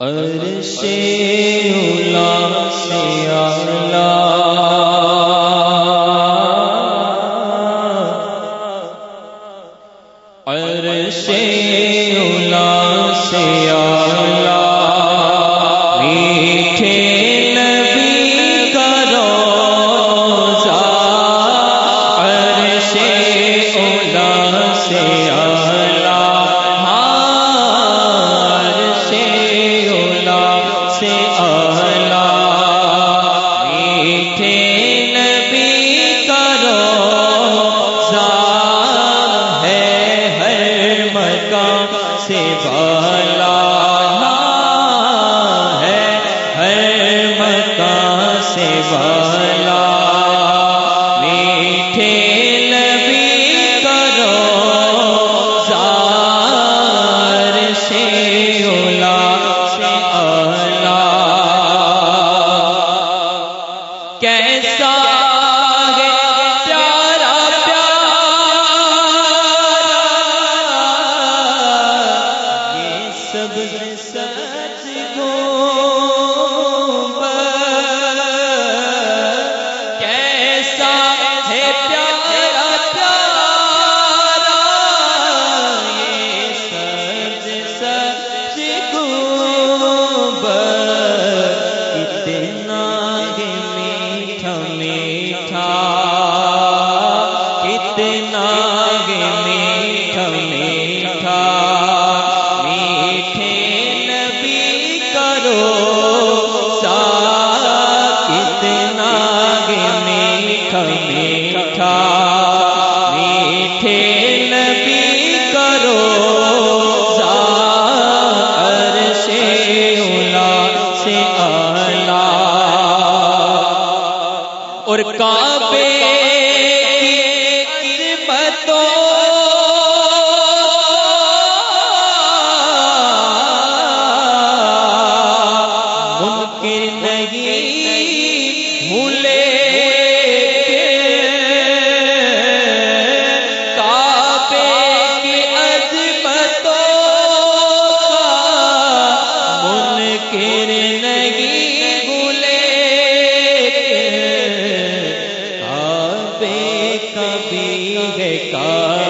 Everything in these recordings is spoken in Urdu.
عرش اولا سے اعلی عرش اولا سے اعلی سے بالا ہے ہر مقام سے بالا۔ میٹھے نبی کا روزہ عرش اولا سے اعلی کیسا سب سچ کیسا ہے پیارا پیارا یہ سب سچ کتنا میٹھا میٹھا۔ کرو۔ سا کتنا میٹھا میٹھا میٹھے نبی کرو۔ سا عرش اولا سے اعلی اور کعبے نہیں بھولے کبھی ہے کعبہ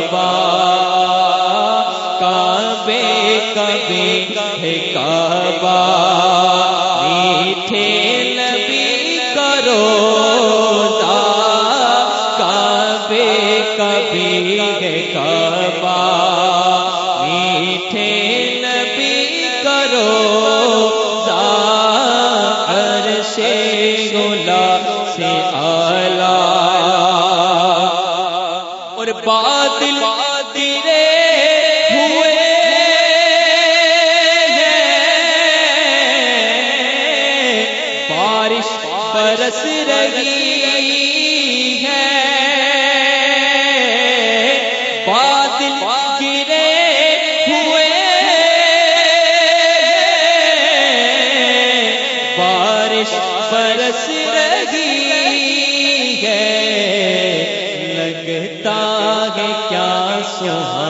کرو کعبے کبھی ہے کعبہ میٹھے نبی کرو عرش گولا سے آلہ اور بادل تیرے رہی ہے بادل گرے ہوئے۔ بارش برس رہی ہے۔ لگتا ہے کیا سہانا